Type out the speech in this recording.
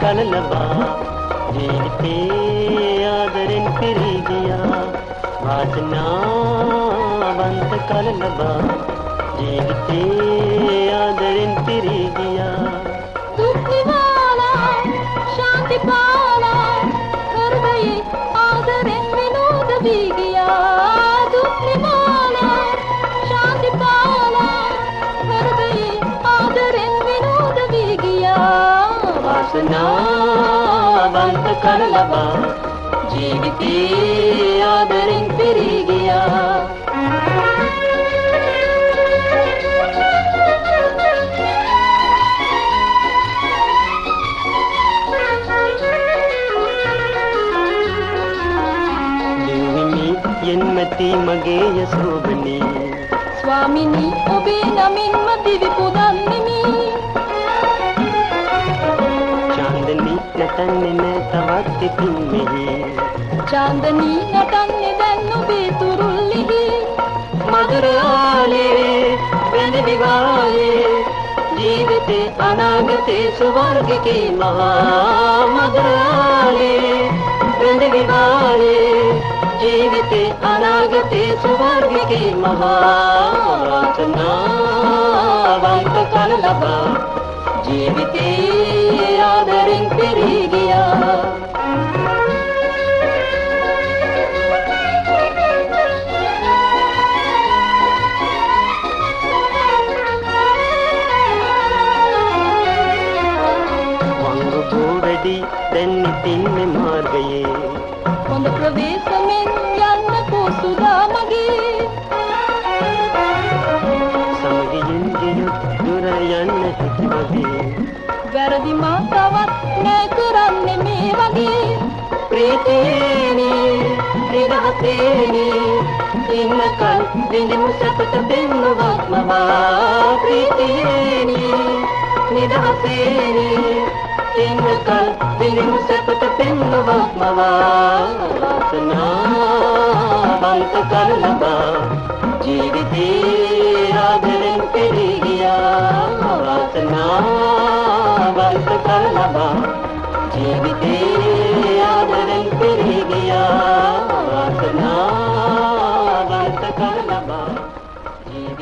ಕಲಲಬಾ ಜೀವಿತೇ ಆದರೆನ್ ಪಿರಿಗಿಯ ವಾಸನಾ ಬಂತ ಕಲಲಬಾ ಜೀವಿತೇ ಆದರೆನ್ ಪಿರಿಗಿಯಾ ಕಲ್ಲವ ಜೀವಿತೀಯಾದರೆಂತಿರಿಗಿಯ ಎನ್ಮತಿ ಮಗೆಯ ಶೋಭನಿ ಸ್ವಾಮಿನಿ ಒಬೆ ನಮಿನ್ಮತಿ ವಿಪುನಂದಿನಿ ತನ್ನ ಸವತ್ತಿ ತುಂಬಿಹಿ ಚಾಂದನಿ ನಟನ್ನಿದನ್ನು ಬೀತುರುಲ್ಲಿಹಿ ಮಧುರಾಲೇ ಬೆನವಿಗಾಲೇ ಜೀವಿತೆ ಅನಾಗತೆ ಸುವರ್ಗಕ್ಕೆ ಮಹಾ ಮಧುರಾಲೇ ಬೆನವಿಗಾಲೇ ಜೀವಿತೆ ಅನಾಗತೆ ಸುವರ್ಗಕ್ಕೆ ಮಹಾರಚನಾ ಕಲಬ ಜೀವಿತೇ दी तन्नी तिन में मार गए। प्रवेश में क्या ಇನ್ನ ಕಲ್ ದಿನಮು ಸತತ ಬೆನ್ನುವಾತ್ಮವಾ ಪ್ರೀತಿಯೇನೆ ನಿರಹಸೇನೆ ಇನ್ನ ಕಲ್ ದಿನಮು ಸತತ ಬೆನ್ನುವಾತ್ಮವಾ ವಾಸನಾ ಬಂತ ಕಲ್ಲಬ ಜೀವಿತೇ सलबा जीव तेरे आदरन फिर गया। वासना बंत कर लबा जीव